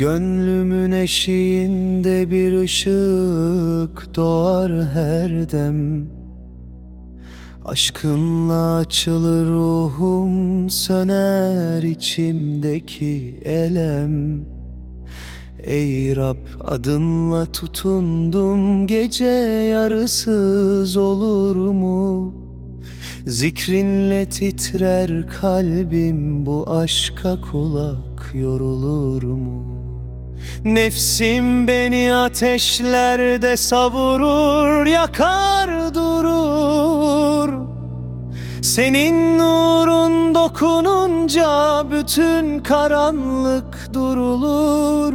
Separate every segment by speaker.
Speaker 1: Gönlümün eşiğinde bir ışık doğar her dem Aşkınla açılır ruhum söner içimdeki elem Ey Rab adınla tutundum gece yarısız olur mu? Zikrinle titrer kalbim bu aşka kulak yorulur mu? Nefsim beni ateşlerde savurur yakar durur. Senin nurun dokununca bütün karanlık durulur.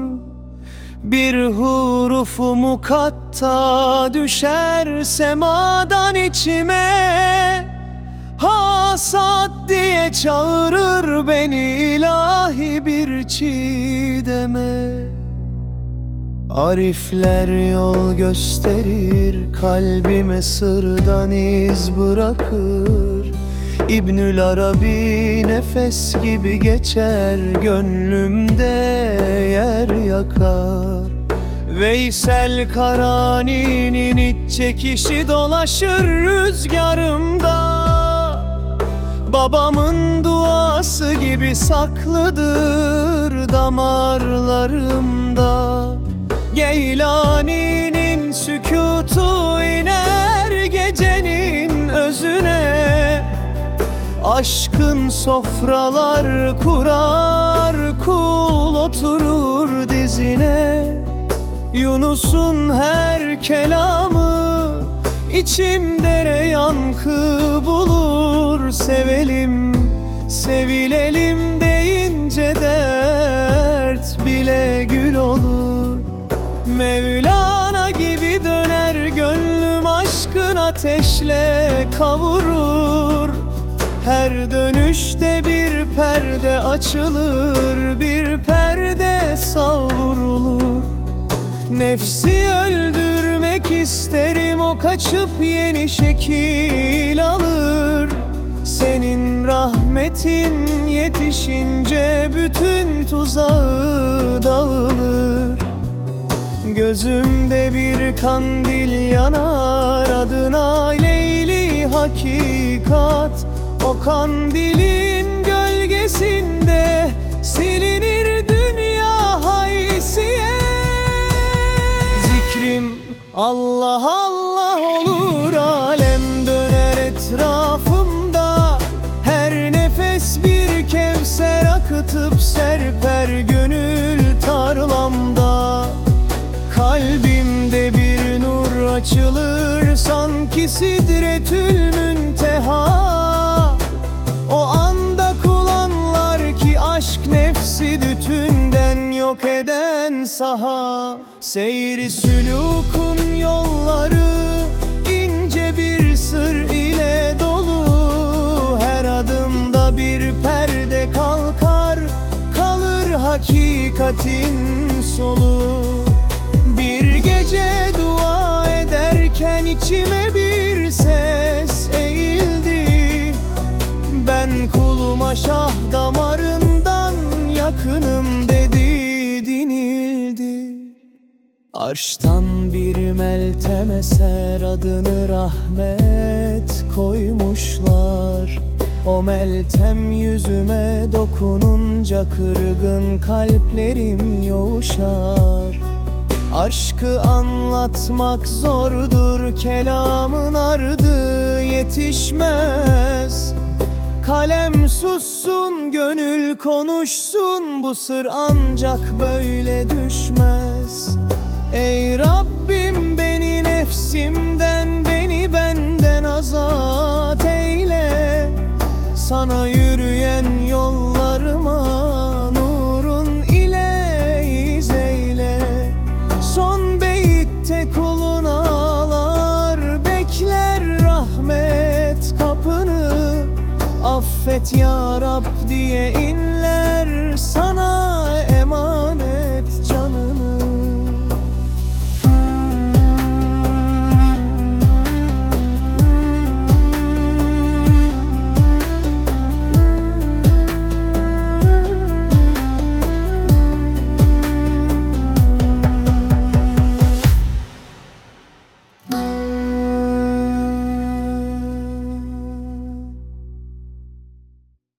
Speaker 1: Bir hurufu mukatta düşer semadan içime. Hasat diye çağırır beni ilahi bir çiğdeme Arifler yol gösterir kalbime sırdan iz bırakır. İbnül Arabi nefes gibi geçer gönlümde yer yakar. Veysel Karani'nin iç çekişi dolaşır rüzgarımda. Babamın duası gibi saklıdır damarlarımda Geylani'nin sükutu iner gecenin özüne. Aşkın sofralar kurar kul oturur dizine. Yunus'un her kelamı içimde yankı bulur Sevelim, sevilelim deyince dert bile gül olur Mevlana gibi döner gönlüm aşkın ateşle kavurur. Her dönüşte bir perde açılır Bir perde savrulur. Nefsi öldürmek isterim o kaçıp yeni şekil alır. Senin rahmetin yetişince bütün tuzağı Gözümde bir kandil yanar. Adına Leyli hakikat. O kandilin gölgesinde silinir dünya haysiyet. Zikrim Allah Allah olur. Alem döner etrafımda. Her nefes bir kevser akıtıp serper gönül açılır sanki sidretül münteha O anda kullanlar ki aşk nefsi bütünden yok eden saha. Seyri sülukun yolları ince bir sır ile dolu. Her adımda bir perde kalkar kalır hakikatin solu. Bir gece ederken içime bir ses eğildi. Ben kuluma şah damarından yakınım dedi dinildi. Arştan bir meltem eser adını rahmet koymuşlar. O meltem yüzüme dokununca kırgın kalplerim yoğuşar Aşkı anlatmak zordur kelamın ardı yetişmez. Kalem sussun gönül konuşsun bu sır ancak böyle düşmez. Ey Rabbim beni nefsimden beni benden azat eyle. Sana yürüyen et ya Rab diye inler sana emanet